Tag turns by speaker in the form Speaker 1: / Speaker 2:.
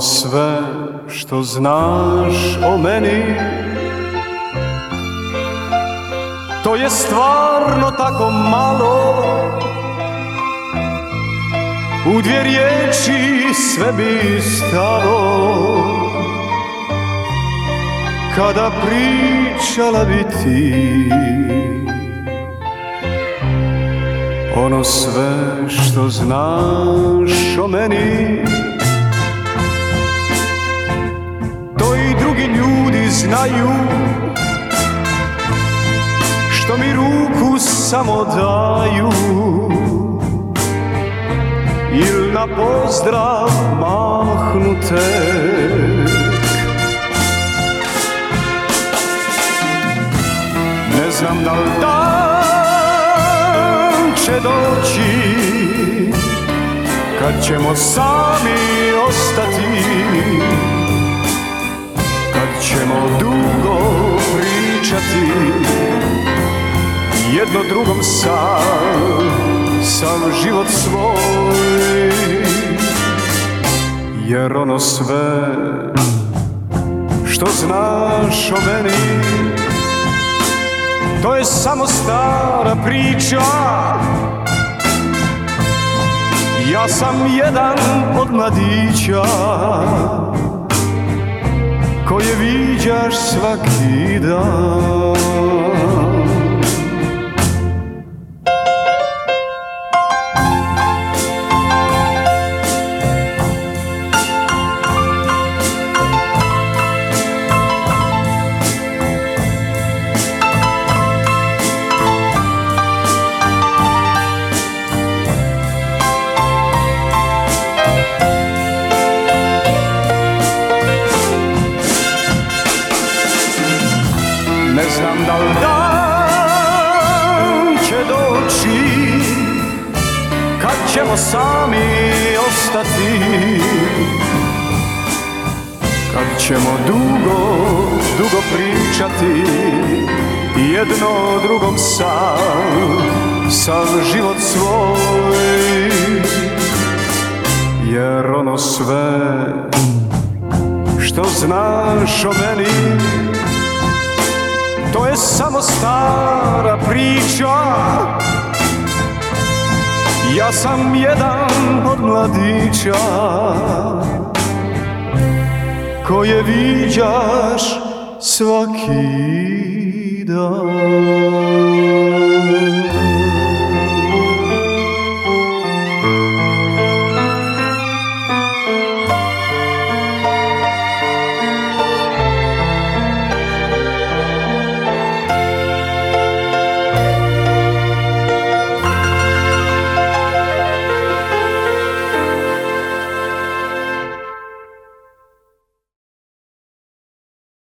Speaker 1: Sve što znaš o meni. To je stvarno tako malo. U dvije riječi sve bi stalo. Kada pričala bi ti Ono sve što znaš o meni To i drugi ljudi znaju Što mi ruku samo daju. Il na pozdrav mahnute? Ne znam da li dan će doći Kad ćemo sami ostati ćemo dugo pričati Jedno drugom sam, sam život svoj. Jer ono sve što znaš o meni To je samo stara priča. Ja sam jedan od mladića svaki dan Ne znam da li dan će doći Kad ćemo sami ostati. Kad ćemo dugo, dugo pričati Jedno drugom sam, sam život svoj. Jer ono sve što znaš o meni to je samo stara priča. Ja sam jedan od mladića Koje viđaš svaki dan